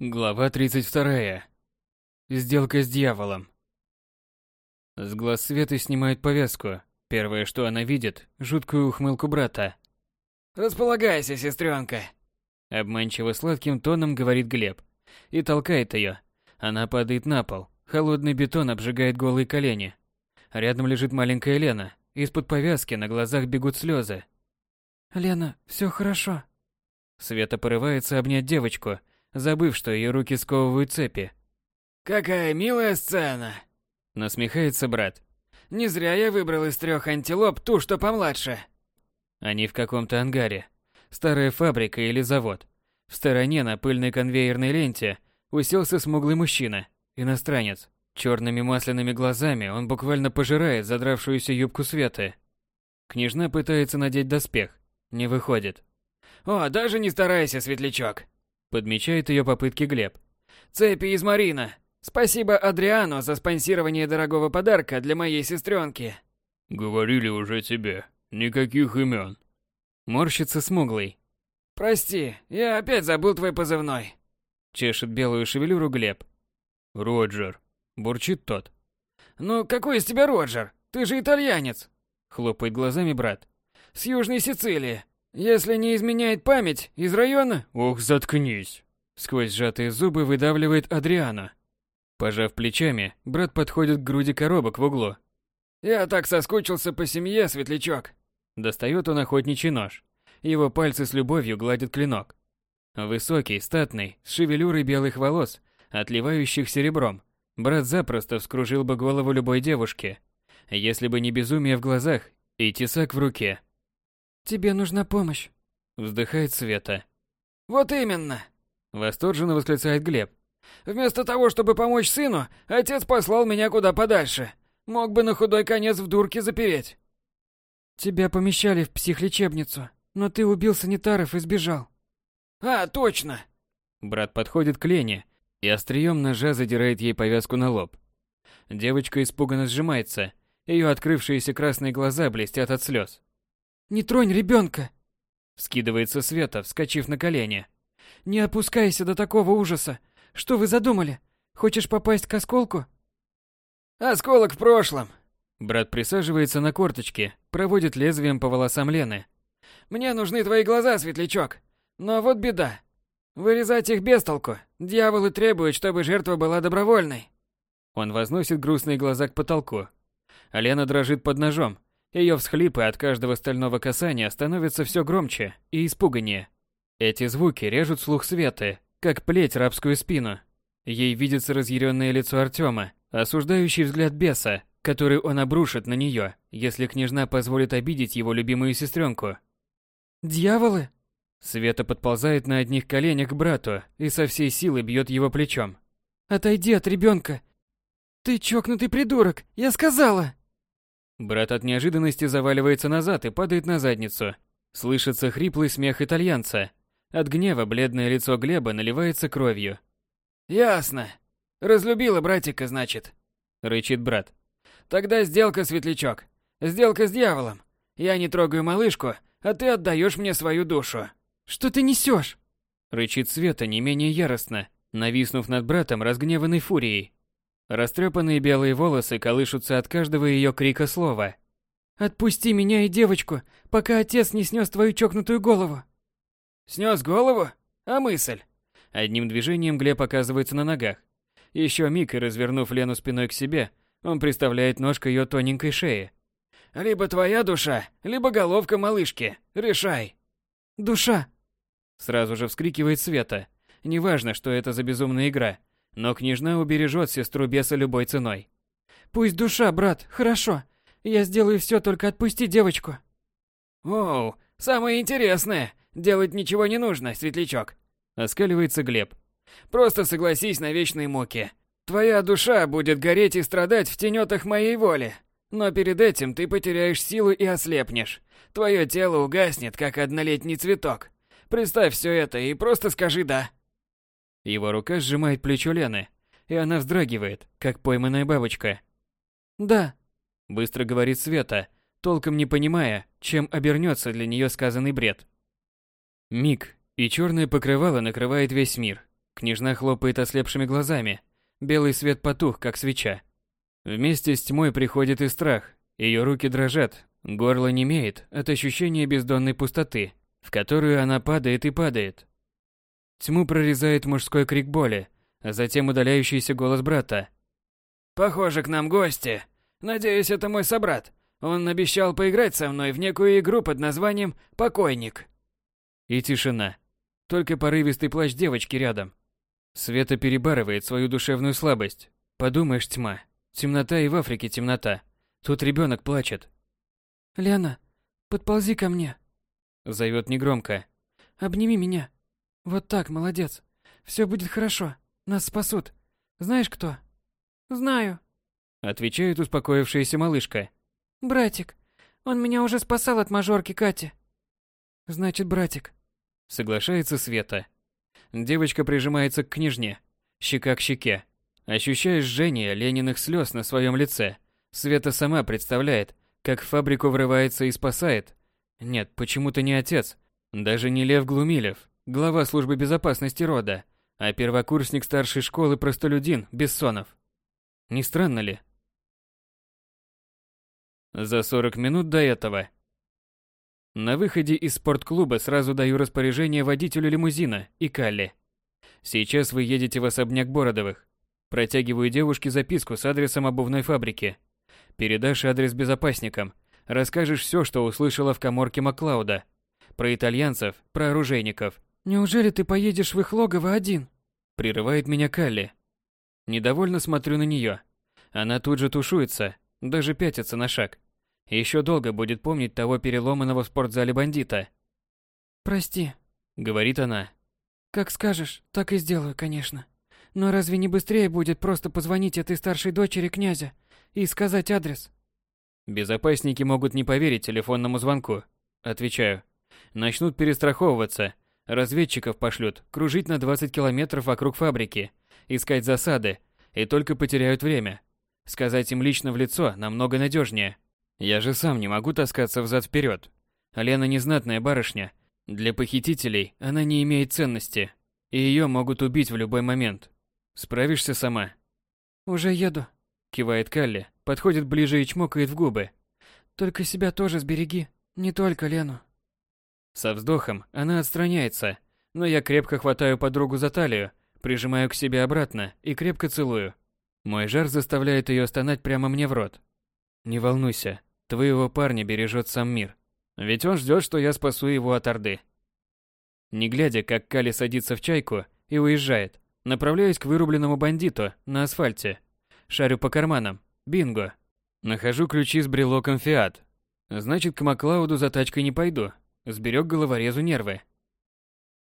Глава 32. Сделка с дьяволом. С глаз Светы снимают повязку. Первое, что она видит, жуткую ухмылку брата. «Располагайся, сестренка!» Обманчиво сладким тоном говорит Глеб. И толкает ее. Она падает на пол. Холодный бетон обжигает голые колени. Рядом лежит маленькая Лена. Из-под повязки на глазах бегут слезы. «Лена, все хорошо». Света порывается обнять девочку, забыв, что ее руки сковывают цепи. «Какая милая сцена!» Насмехается брат. «Не зря я выбрал из трех антилоп ту, что помладше». Они в каком-то ангаре. Старая фабрика или завод. В стороне на пыльной конвейерной ленте уселся смуглый мужчина, иностранец. Черными масляными глазами он буквально пожирает задравшуюся юбку Светы. Княжна пытается надеть доспех. Не выходит. «О, даже не старайся, светлячок!» Подмечает ее попытки Глеб. «Цепи из Марина! Спасибо Адриану за спонсирование дорогого подарка для моей сестренки!» «Говорили уже тебе. Никаких имен». Морщится смуглый. «Прости, я опять забыл твой позывной». Чешет белую шевелюру Глеб. «Роджер», бурчит тот. «Ну, какой из тебя Роджер? Ты же итальянец!» Хлопает глазами брат. «С Южной Сицилии. Если не изменяет память, из района...» «Ох, заткнись!» Сквозь сжатые зубы выдавливает Адриана. Пожав плечами, брат подходит к груди коробок в углу. «Я так соскучился по семье, светлячок!» Достает он охотничий нож. Его пальцы с любовью гладят клинок. Высокий, статный, с шевелюрой белых волос, отливающих серебром. Брат запросто вскружил бы голову любой девушки, если бы не безумие в глазах и тесак в руке. «Тебе нужна помощь», — вздыхает Света. «Вот именно!» — восторженно восклицает Глеб. «Вместо того, чтобы помочь сыну, отец послал меня куда подальше. Мог бы на худой конец в дурке запереть». «Тебя помещали в психлечебницу, но ты убил санитаров и сбежал». «А, точно!» Брат подходит к Лене и острием ножа задирает ей повязку на лоб. Девочка испуганно сжимается, ее открывшиеся красные глаза блестят от слез. «Не тронь ребенка!» Скидывается Света, вскочив на колени. «Не опускайся до такого ужаса! Что вы задумали? Хочешь попасть к осколку?» «Осколок в прошлом!» Брат присаживается на корточки, проводит лезвием по волосам Лены. «Мне нужны твои глаза, светлячок! Но вот беда. Вырезать их без толку. Дьяволы требуют, чтобы жертва была добровольной». Он возносит грустные глаза к потолку. А Лена дрожит под ножом, ее всхлипы от каждого стального касания становятся все громче и испуганнее. Эти звуки режут слух Светы, как плеть рабскую спину. Ей видится разъяренное лицо Артема, осуждающий взгляд беса, который он обрушит на нее, если княжна позволит обидеть его любимую сестренку. «Дьяволы?» Света подползает на одних коленях к брату и со всей силы бьет его плечом. «Отойди от ребенка! Ты чокнутый придурок, я сказала!» Брат от неожиданности заваливается назад и падает на задницу. Слышится хриплый смех итальянца. От гнева бледное лицо Глеба наливается кровью. «Ясно. Разлюбила братика, значит», — рычит брат. «Тогда сделка, светлячок. Сделка с дьяволом. Я не трогаю малышку, а ты отдаешь мне свою душу». «Что ты несешь?» — рычит Света не менее яростно, нависнув над братом разгневанной фурией. Растрепанные белые волосы колышутся от каждого ее крика слова. «Отпусти меня и девочку, пока отец не снес твою чокнутую голову!» «Снес голову? А мысль?» Одним движением Глеб оказывается на ногах. Еще миг и развернув Лену спиной к себе, он приставляет нож к ее тоненькой шее. «Либо твоя душа, либо головка малышки. Решай!» «Душа!» Сразу же вскрикивает Света. Неважно, что это за безумная игра – но княжна убережет сестру беса любой ценой. Пусть душа, брат, хорошо. Я сделаю все, только отпусти девочку. Оу, самое интересное. Делать ничего не нужно, светлячок. Оскаливается Глеб. Просто согласись на вечные муки. Твоя душа будет гореть и страдать в тенетах моей воли. Но перед этим ты потеряешь силу и ослепнешь. Твое тело угаснет, как однолетний цветок. Представь все это и просто скажи «да». Его рука сжимает плечо Лены, и она вздрагивает, как пойманная бабочка. «Да», — быстро говорит Света, толком не понимая, чем обернется для нее сказанный бред. Миг, и черное покрывало накрывает весь мир. Княжна хлопает ослепшими глазами. Белый свет потух, как свеча. Вместе с тьмой приходит и страх. Ее руки дрожат, горло немеет от ощущения бездонной пустоты, в которую она падает и падает. Тьму прорезает мужской крик боли, а затем удаляющийся голос брата. «Похоже, к нам гости. Надеюсь, это мой собрат. Он обещал поиграть со мной в некую игру под названием «Покойник». И тишина. Только порывистый плач девочки рядом. Света перебарывает свою душевную слабость. Подумаешь, тьма. Темнота и в Африке темнота. Тут ребенок плачет. «Лена, подползи ко мне», — зовет негромко. «Обними меня. Вот так, молодец. Все будет хорошо. Нас спасут. Знаешь кто?» «Знаю», — отвечает успокоившаяся малышка. «Братик. Он меня уже спасал от мажорки Кати». «Значит, братик», — соглашается Света. Девочка прижимается к княжне, щека к щеке. Ощущая жжение Лениных слез на своем лице, Света сама представляет, как в фабрику врывается и спасает. Нет, почему-то не отец, даже не Лев Глумилев, глава службы безопасности рода, а первокурсник старшей школы простолюдин Бессонов. Не странно ли? За 40 минут до этого. На выходе из спортклуба сразу даю распоряжение водителю лимузина и Калли. Сейчас вы едете в особняк Бородовых. Протягиваю девушке записку с адресом обувной фабрики. Передашь адрес безопасникам. Расскажешь все, что услышала в коморке Маклауда. Про итальянцев, про оружейников. «Неужели ты поедешь в их логово один?» Прерывает меня Калли. Недовольно смотрю на нее. Она тут же тушуется, даже пятится на шаг. Еще долго будет помнить того переломанного в спортзале бандита. «Прости», — говорит она. «Как скажешь, так и сделаю, конечно. Но разве не быстрее будет просто позвонить этой старшей дочери князя и сказать адрес?» «Безопасники могут не поверить телефонному звонку», — отвечаю. «Начнут перестраховываться. Разведчиков пошлют кружить на 20 километров вокруг фабрики, искать засады, и только потеряют время. Сказать им лично в лицо намного надежнее. Я же сам не могу таскаться взад-вперед. Лена незнатная барышня. Для похитителей она не имеет ценности. И ее могут убить в любой момент. Справишься сама? Уже еду. Кивает Калли, подходит ближе и чмокает в губы. Только себя тоже сбереги, не только Лену. Со вздохом она отстраняется, но я крепко хватаю подругу за талию, прижимаю к себе обратно и крепко целую. Мой жар заставляет ее стонать прямо мне в рот. Не волнуйся, твоего парня бережет сам мир. Ведь он ждет, что я спасу его от Орды. Не глядя, как Кали садится в чайку и уезжает, направляюсь к вырубленному бандиту на асфальте. Шарю по карманам. Бинго. Нахожу ключи с брелоком Фиат. Значит, к Маклауду за тачкой не пойду. Сберег головорезу нервы.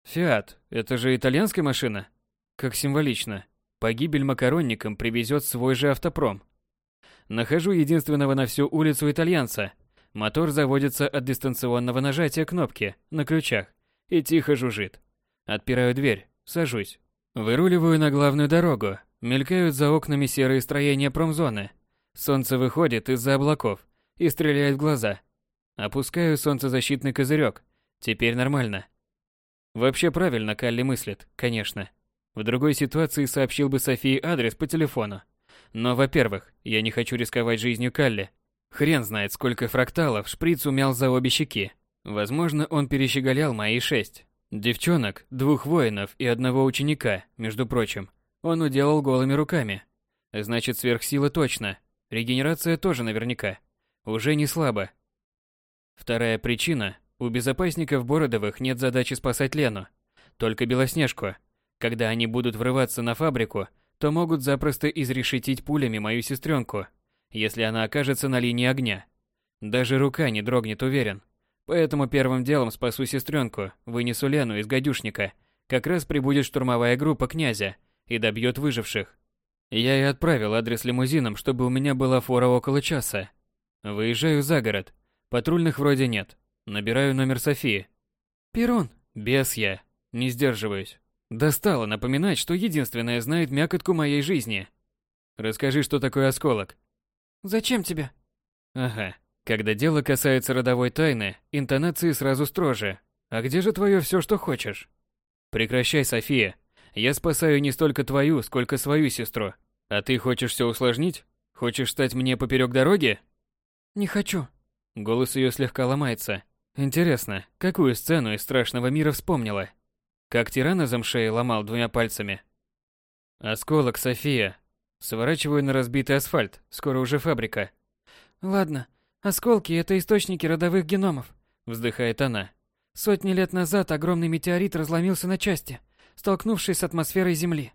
Фиат, это же итальянская машина? Как символично. Погибель макаронникам привезет свой же автопром. Нахожу единственного на всю улицу итальянца. Мотор заводится от дистанционного нажатия кнопки на ключах и тихо жужжит. Отпираю дверь, сажусь. Выруливаю на главную дорогу. Мелькают за окнами серые строения промзоны. Солнце выходит из-за облаков и стреляет в глаза. Опускаю солнцезащитный козырек. Теперь нормально. Вообще правильно Калли мыслит, конечно. В другой ситуации сообщил бы Софии адрес по телефону. Но, во-первых, я не хочу рисковать жизнью Калли. Хрен знает, сколько фракталов шприц умял за обе щеки. Возможно, он перещеголял мои шесть. Девчонок, двух воинов и одного ученика, между прочим, он уделал голыми руками. Значит, сверхсила точно. Регенерация тоже наверняка. Уже не слабо. Вторая причина. У безопасников Бородовых нет задачи спасать Лену. Только Белоснежку. Когда они будут врываться на фабрику, то могут запросто изрешетить пулями мою сестренку, если она окажется на линии огня. Даже рука не дрогнет, уверен. Поэтому первым делом спасу сестренку, вынесу Лену из гадюшника. Как раз прибудет штурмовая группа князя и добьет выживших. Я и отправил адрес лимузином, чтобы у меня была фора около часа. Выезжаю за город. Патрульных вроде нет. Набираю номер Софии. Перрон. Без я. Не сдерживаюсь. Достало напоминать, что единственное знает мякотку моей жизни. Расскажи, что такое осколок. Зачем тебе? Ага. Когда дело касается родовой тайны, интонации сразу строже. А где же твое все, что хочешь? Прекращай, София. Я спасаю не столько твою, сколько свою сестру. А ты хочешь все усложнить? Хочешь стать мне поперек дороги? Не хочу. Голос ее слегка ломается. Интересно, какую сцену из страшного мира вспомнила? Как тирана замшеи ломал двумя пальцами? Осколок, София. Сворачиваю на разбитый асфальт, скоро уже фабрика. Ладно, осколки – это источники родовых геномов. Вздыхает она. Сотни лет назад огромный метеорит разломился на части, столкнувшись с атмосферой Земли.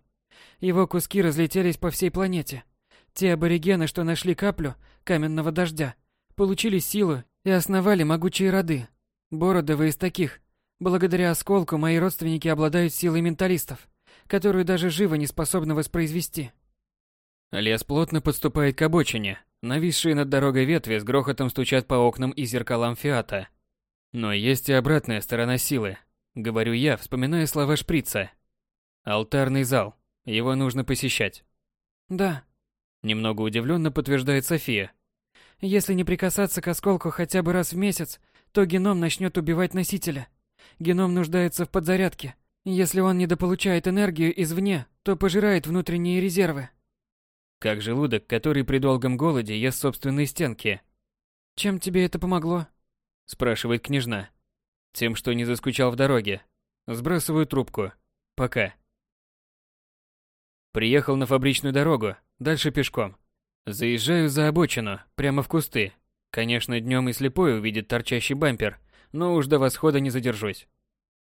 Его куски разлетелись по всей планете. Те аборигены, что нашли каплю каменного дождя, получили силу и основали могучие роды. Бородовы из таких. Благодаря осколку мои родственники обладают силой менталистов, которую даже живо не способны воспроизвести. Лес плотно подступает к обочине. Нависшие над дорогой ветви с грохотом стучат по окнам и зеркалам Фиата. Но есть и обратная сторона силы. Говорю я, вспоминая слова шприца. Алтарный зал. Его нужно посещать. Да. Немного удивленно подтверждает София. Если не прикасаться к осколку хотя бы раз в месяц, то геном начнет убивать носителя. Геном нуждается в подзарядке. Если он недополучает энергию извне, то пожирает внутренние резервы. Как желудок, который при долгом голоде ест собственные стенки. Чем тебе это помогло? Спрашивает княжна. Тем, что не заскучал в дороге. Сбрасываю трубку. Пока. Приехал на фабричную дорогу, дальше пешком. Заезжаю за обочину, прямо в кусты. Конечно, днем и слепой увидит торчащий бампер, но уж до восхода не задержусь.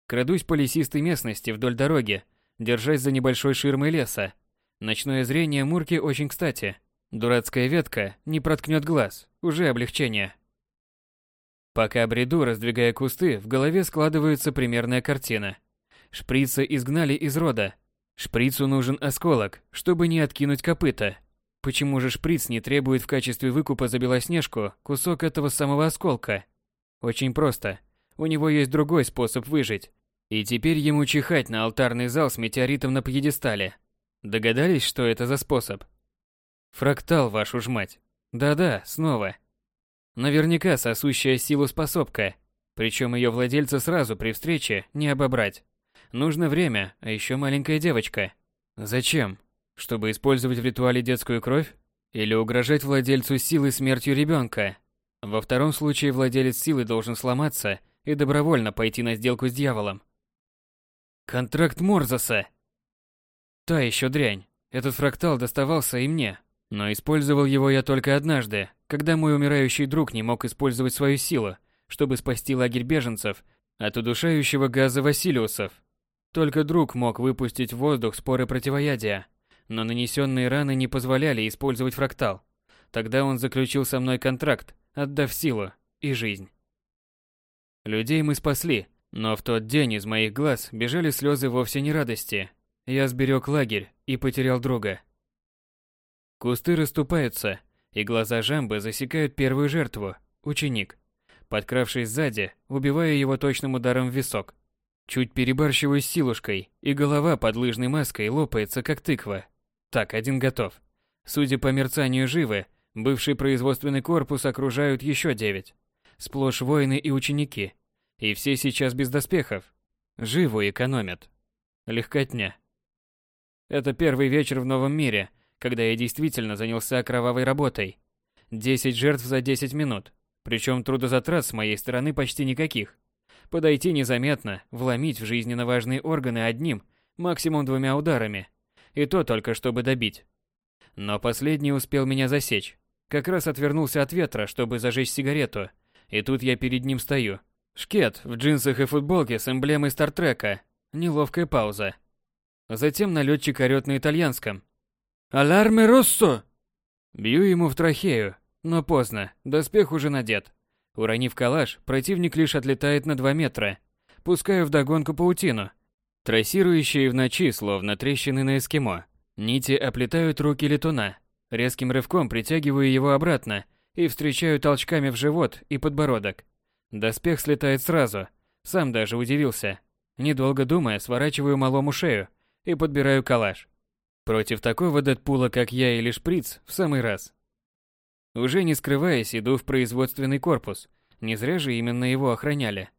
Крадусь по лесистой местности вдоль дороги, держась за небольшой ширмой леса. Ночное зрение Мурки очень кстати. Дурацкая ветка не проткнет глаз, уже облегчение. Пока бреду, раздвигая кусты, в голове складывается примерная картина. Шприца изгнали из рода, Шприцу нужен осколок, чтобы не откинуть копыта. Почему же шприц не требует в качестве выкупа за Белоснежку кусок этого самого осколка? Очень просто. У него есть другой способ выжить. И теперь ему чихать на алтарный зал с метеоритом на пьедестале. Догадались, что это за способ? Фрактал, вашу ж мать. Да-да, снова. Наверняка сосущая силу способка. Причем ее владельца сразу при встрече не обобрать. Нужно время, а еще маленькая девочка. Зачем? Чтобы использовать в ритуале детскую кровь? Или угрожать владельцу силы смертью ребенка? Во втором случае владелец силы должен сломаться и добровольно пойти на сделку с дьяволом. Контракт Морзаса. Та еще дрянь. Этот фрактал доставался и мне, но использовал его я только однажды, когда мой умирающий друг не мог использовать свою силу, чтобы спасти лагерь беженцев от удушающего газа Василиусов. Только друг мог выпустить в воздух споры противоядия, но нанесенные раны не позволяли использовать фрактал. Тогда он заключил со мной контракт, отдав силу и жизнь. Людей мы спасли, но в тот день из моих глаз бежали слезы вовсе не радости. Я сберег лагерь и потерял друга. Кусты расступаются, и глаза Жамбы засекают первую жертву – ученик. Подкравшись сзади, убивая его точным ударом в висок. Чуть перебарщиваю с силушкой, и голова под лыжной маской лопается, как тыква. Так, один готов. Судя по мерцанию живы, бывший производственный корпус окружают еще девять. Сплошь воины и ученики. И все сейчас без доспехов. Живу экономят. Легкотня. Это первый вечер в новом мире, когда я действительно занялся кровавой работой. Десять жертв за десять минут. Причем трудозатрат с моей стороны почти никаких. Подойти незаметно, вломить в жизненно важные органы одним, максимум двумя ударами. И то только чтобы добить. Но последний успел меня засечь. Как раз отвернулся от ветра, чтобы зажечь сигарету. И тут я перед ним стою. Шкет в джинсах и футболке с эмблемой Стартрека. Неловкая пауза. Затем налетчик орёт на итальянском. «Аларме Россо!» Бью ему в трахею, но поздно, доспех уже надет. Уронив калаш, противник лишь отлетает на 2 метра. Пускаю вдогонку паутину, трассирующие в ночи, словно трещины на эскимо. Нити оплетают руки летуна. Резким рывком притягиваю его обратно и встречаю толчками в живот и подбородок. Доспех слетает сразу. Сам даже удивился. Недолго думая, сворачиваю малому шею и подбираю калаш. Против такого Дэдпула, как я или Шприц, в самый раз. Уже не скрываясь, иду в производственный корпус. Не зря же именно его охраняли.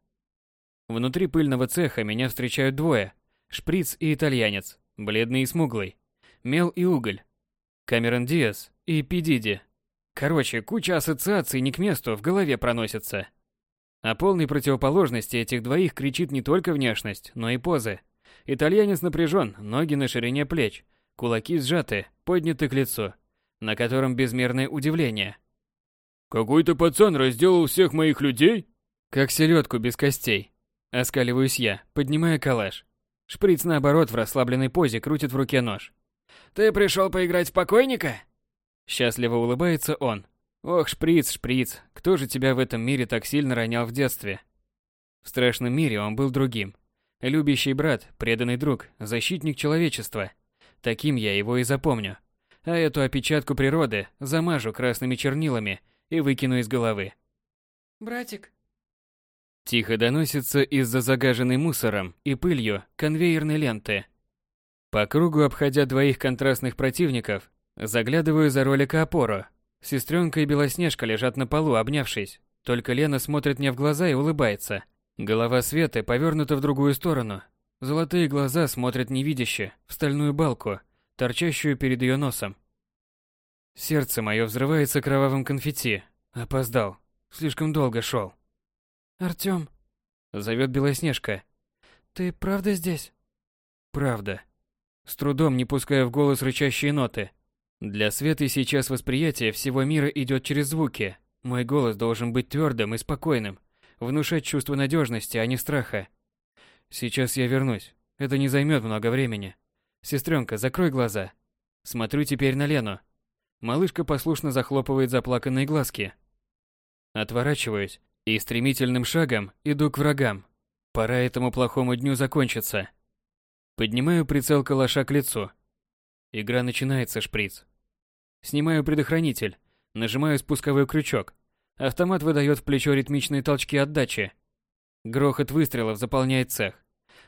Внутри пыльного цеха меня встречают двое. Шприц и итальянец. бледный и смуглый. Мел и уголь. Камерон Диас и Пидиди. Короче, куча ассоциаций не к месту в голове проносится. О полной противоположности этих двоих кричит не только внешность, но и позы. Итальянец напряжен, ноги на ширине плеч, кулаки сжаты, подняты к лицу, на котором безмерное удивление. «Какой-то пацан разделал всех моих людей?» Как селедку без костей. Оскаливаюсь я, поднимая калаш. Шприц, наоборот, в расслабленной позе крутит в руке нож. «Ты пришел поиграть в покойника?» Счастливо улыбается он. «Ох, шприц, шприц, кто же тебя в этом мире так сильно ронял в детстве?» В страшном мире он был другим. Любящий брат, преданный друг, защитник человечества. Таким я его и запомню. А эту опечатку природы замажу красными чернилами и выкину из головы. «Братик, Тихо доносится из-за загаженной мусором и пылью конвейерной ленты. По кругу обходя двоих контрастных противников, заглядываю за ролика опору. Сестренка и Белоснежка лежат на полу, обнявшись. Только Лена смотрит мне в глаза и улыбается. Голова Светы повернута в другую сторону. Золотые глаза смотрят невидяще, в стальную балку, торчащую перед ее носом. Сердце мое взрывается кровавым конфетти. Опоздал. Слишком долго шел. Артём, Зовет Белоснежка. ты правда здесь?» Правда. С трудом не пуская в голос рычащие ноты. Для Светы сейчас восприятие всего мира идет через звуки. Мой голос должен быть твердым и спокойным, внушать чувство надежности, а не страха. Сейчас я вернусь. Это не займет много времени. Сестренка, закрой глаза. Смотрю теперь на Лену. Малышка послушно захлопывает заплаканные глазки. Отворачиваюсь и стремительным шагом иду к врагам. Пора этому плохому дню закончиться. Поднимаю прицел калаша к лицу. Игра начинается, шприц. Снимаю предохранитель, нажимаю спусковой крючок. Автомат выдает в плечо ритмичные толчки отдачи. Грохот выстрелов заполняет цех.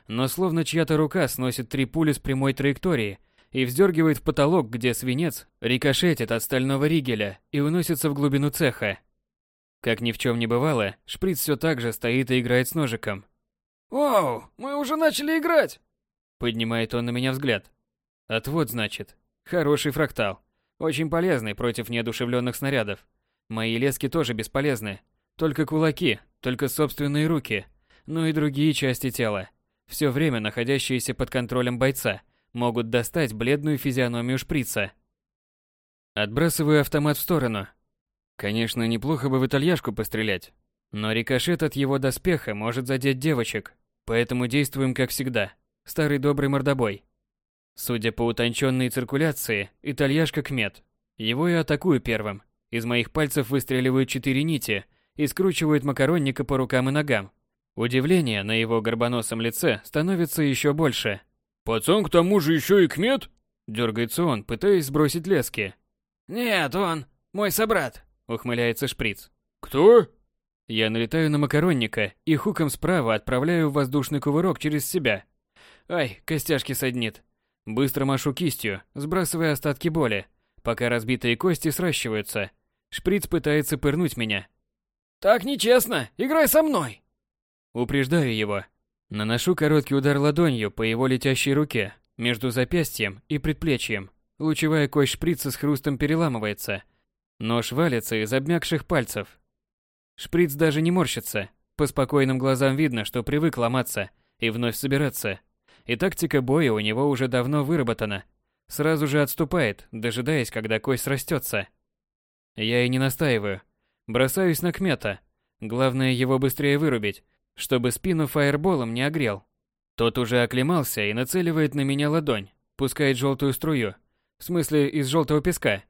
Но словно чья-то рука сносит три пули с прямой траектории и вздергивает в потолок, где свинец рикошетит от стального ригеля и уносится в глубину цеха. Как ни в чем не бывало, шприц все так же стоит и играет с ножиком. «Оу, мы уже начали играть!» Поднимает он на меня взгляд. Отвод, значит. Хороший фрактал. Очень полезный против неодушевленных снарядов. Мои лески тоже бесполезны. Только кулаки, только собственные руки. Ну и другие части тела. Все время находящиеся под контролем бойца могут достать бледную физиономию шприца. Отбрасываю автомат в сторону, Конечно, неплохо бы в итальяшку пострелять, но рикошет от его доспеха может задеть девочек, поэтому действуем как всегда. Старый добрый мордобой. Судя по утонченной циркуляции, итальяшка кмет. Его и атакую первым. Из моих пальцев выстреливают четыре нити и скручивают макаронника по рукам и ногам. Удивление на его горбоносом лице становится еще больше. «Пацан к тому же еще и кмет?» Дергается он, пытаясь сбросить лески. «Нет, он мой собрат. Ухмыляется шприц. «Кто?» Я налетаю на макаронника и хуком справа отправляю воздушный кувырок через себя. Ай, костяшки саднит. Быстро машу кистью, сбрасывая остатки боли, пока разбитые кости сращиваются. Шприц пытается пырнуть меня. «Так нечестно! Играй со мной!» Упреждаю его. Наношу короткий удар ладонью по его летящей руке, между запястьем и предплечьем. Лучевая кость шприца с хрустом переламывается – Нож валится из обмякших пальцев. Шприц даже не морщится. По спокойным глазам видно, что привык ломаться и вновь собираться. И тактика боя у него уже давно выработана. Сразу же отступает, дожидаясь, когда кость растется. Я и не настаиваю. Бросаюсь на Кмета. Главное его быстрее вырубить, чтобы спину фаерболом не огрел. Тот уже оклемался и нацеливает на меня ладонь, пускает желтую струю. В смысле, из желтого песка.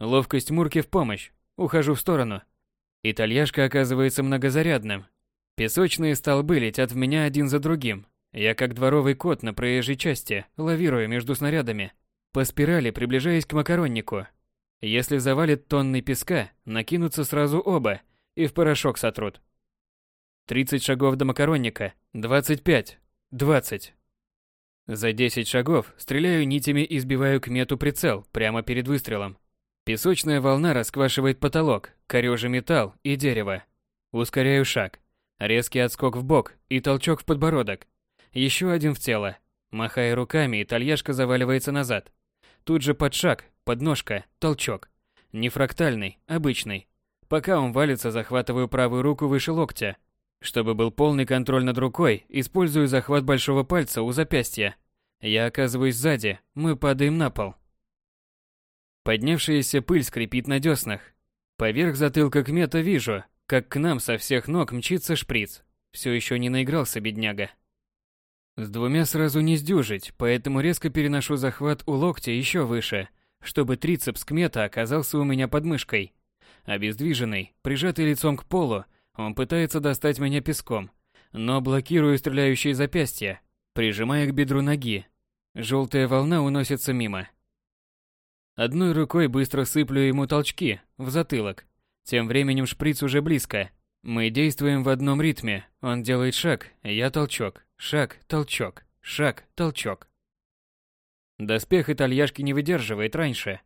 Ловкость Мурки в помощь. Ухожу в сторону. Итальяшка оказывается многозарядным. Песочные столбы летят в меня один за другим. Я как дворовый кот на проезжей части, лавирую между снарядами, по спирали приближаясь к макароннику. Если завалит тонны песка, накинутся сразу оба и в порошок сотрут. 30 шагов до макаронника, 25, 20. За 10 шагов стреляю нитями и сбиваю к мету прицел прямо перед выстрелом. Песочная волна расквашивает потолок, корёжа металл и дерево. Ускоряю шаг. Резкий отскок в бок и толчок в подбородок. Еще один в тело. Махая руками, итальяшка заваливается назад. Тут же под шаг, подножка, толчок. Не фрактальный, обычный. Пока он валится, захватываю правую руку выше локтя. Чтобы был полный контроль над рукой, использую захват большого пальца у запястья. Я оказываюсь сзади, мы падаем на пол. Поднявшаяся пыль скрипит на деснах. Поверх затылка кмета вижу, как к нам со всех ног мчится шприц. Все еще не наигрался бедняга. С двумя сразу не сдюжить, поэтому резко переношу захват у локтя еще выше, чтобы трицепс кмета оказался у меня под мышкой. Обездвиженный, прижатый лицом к полу, он пытается достать меня песком, но блокирую стреляющие запястья, прижимая к бедру ноги. Желтая волна уносится мимо. Одной рукой быстро сыплю ему толчки в затылок. Тем временем шприц уже близко. Мы действуем в одном ритме. Он делает шаг, я толчок. Шаг, толчок. Шаг, толчок. Доспех итальяшки не выдерживает раньше.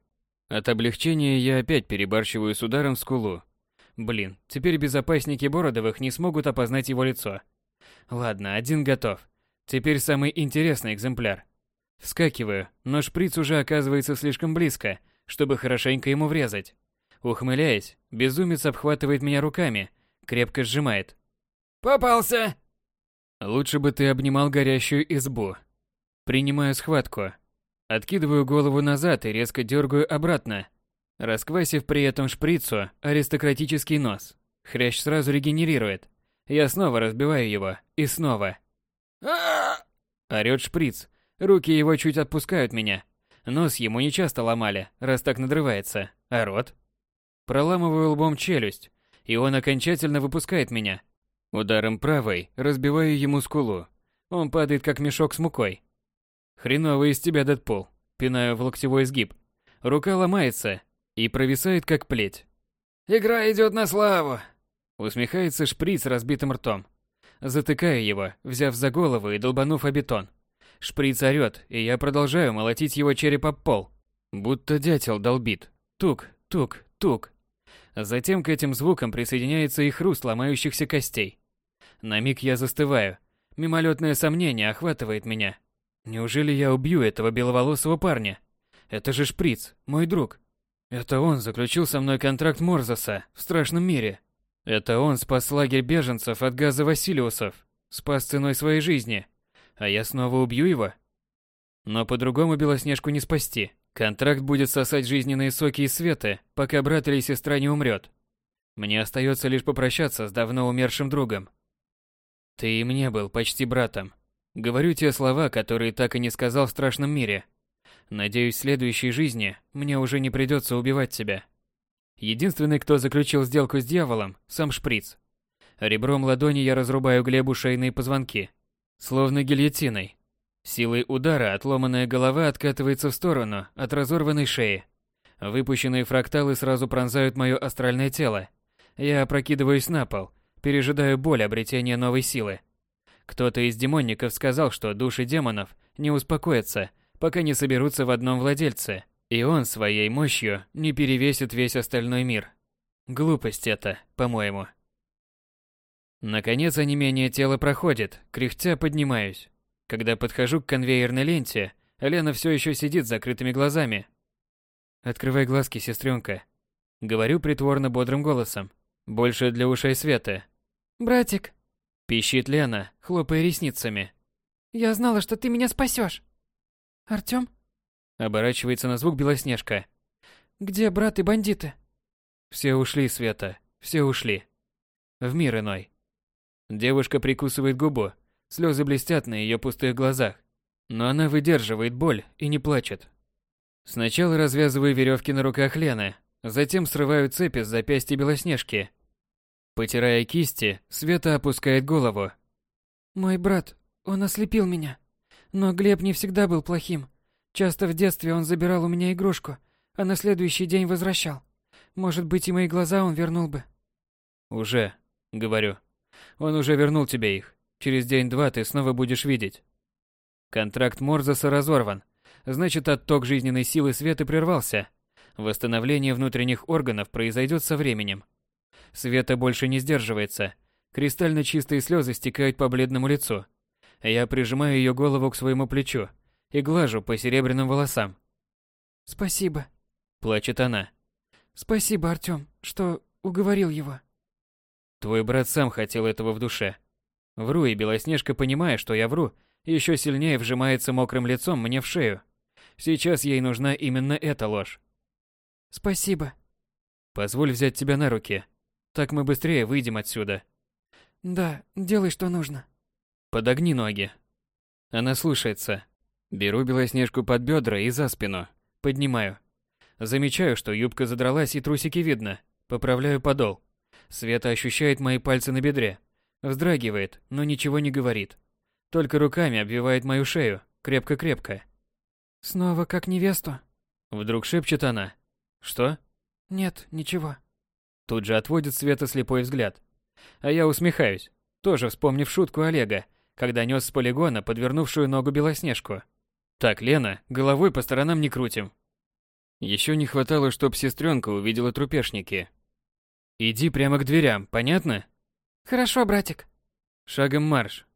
От облегчения я опять перебарщиваю с ударом в скулу. Блин, теперь безопасники Бородовых не смогут опознать его лицо. Ладно, один готов. Теперь самый интересный экземпляр. Вскакиваю, но шприц уже оказывается слишком близко, чтобы хорошенько ему врезать. Ухмыляясь, безумец обхватывает меня руками, крепко сжимает. «Попался!» Лучше бы ты обнимал горящую избу. Принимаю схватку. Откидываю голову назад и резко дергаю обратно, расквасив при этом шприцу аристократический нос. Хрящ сразу регенерирует. Я снова разбиваю его. И снова. Орёт шприц, Руки его чуть отпускают меня. Нос ему не часто ломали, раз так надрывается. А рот? Проламываю лбом челюсть, и он окончательно выпускает меня. Ударом правой разбиваю ему скулу. Он падает как мешок с мукой. Хреновый из тебя, Дэдпул. Пинаю в локтевой сгиб. Рука ломается и провисает как плеть. «Игра идет на славу!» Усмехается шприц разбитым ртом. Затыкаю его, взяв за голову и долбанув о бетон. Шприц орёт, и я продолжаю молотить его череп об пол. Будто дятел долбит. Тук, тук, тук. Затем к этим звукам присоединяется и хруст ломающихся костей. На миг я застываю. Мимолетное сомнение охватывает меня. Неужели я убью этого беловолосого парня? Это же Шприц, мой друг. Это он заключил со мной контракт Морзаса в страшном мире. Это он спас лагерь беженцев от газа Василиусов. Спас ценой своей жизни. А я снова убью его? Но по-другому Белоснежку не спасти. Контракт будет сосать жизненные соки из света, пока брат или сестра не умрет. Мне остается лишь попрощаться с давно умершим другом. Ты и мне был почти братом. Говорю те слова, которые так и не сказал в страшном мире. Надеюсь, в следующей жизни мне уже не придется убивать тебя. Единственный, кто заключил сделку с дьяволом, сам Шприц. Ребром ладони я разрубаю Глебу шейные позвонки – Словно гильотиной. Силой удара отломанная голова откатывается в сторону от разорванной шеи. Выпущенные фракталы сразу пронзают мое астральное тело. Я опрокидываюсь на пол, пережидаю боль обретения новой силы. Кто-то из демонников сказал, что души демонов не успокоятся, пока не соберутся в одном владельце, и он своей мощью не перевесит весь остальной мир. Глупость это, по-моему. Наконец онемение тела проходит, кряхтя поднимаюсь. Когда подхожу к конвейерной ленте, Лена все еще сидит с закрытыми глазами. «Открывай глазки, сестренка», — говорю притворно бодрым голосом. Больше для ушей света. «Братик», — пищит Лена, хлопая ресницами. «Я знала, что ты меня спасешь. Артём?» Оборачивается на звук Белоснежка. «Где брат и бандиты?» Все ушли, Света, все ушли. В мир иной. Девушка прикусывает губу, слезы блестят на ее пустых глазах, но она выдерживает боль и не плачет. Сначала развязываю веревки на руках Лены, затем срываю цепи с запястья Белоснежки. Потирая кисти, Света опускает голову. «Мой брат, он ослепил меня. Но Глеб не всегда был плохим. Часто в детстве он забирал у меня игрушку, а на следующий день возвращал. Может быть, и мои глаза он вернул бы». «Уже», — говорю. Он уже вернул тебе их. Через день-два ты снова будешь видеть. Контракт Морзаса разорван. Значит, отток жизненной силы света прервался. Восстановление внутренних органов произойдет со временем. Света больше не сдерживается. Кристально чистые слезы стекают по бледному лицу. Я прижимаю ее голову к своему плечу и глажу по серебряным волосам. «Спасибо», – плачет она. «Спасибо, Артём, что уговорил его». Твой брат сам хотел этого в душе. Вру, и Белоснежка, понимая, что я вру, еще сильнее вжимается мокрым лицом мне в шею. Сейчас ей нужна именно эта ложь. Спасибо. Позволь взять тебя на руки. Так мы быстрее выйдем отсюда. Да, делай, что нужно. Подогни ноги. Она слушается. Беру Белоснежку под бедра и за спину. Поднимаю. Замечаю, что юбка задралась и трусики видно. Поправляю подол. Света ощущает мои пальцы на бедре. Вздрагивает, но ничего не говорит. Только руками обвивает мою шею, крепко-крепко. «Снова как невесту?» Вдруг шепчет она. «Что?» «Нет, ничего». Тут же отводит Света слепой взгляд. А я усмехаюсь, тоже вспомнив шутку Олега, когда нес с полигона подвернувшую ногу Белоснежку. «Так, Лена, головой по сторонам не крутим». Еще не хватало, чтоб сестренка увидела трупешники. «Иди прямо к дверям, понятно?» «Хорошо, братик». Шагом марш.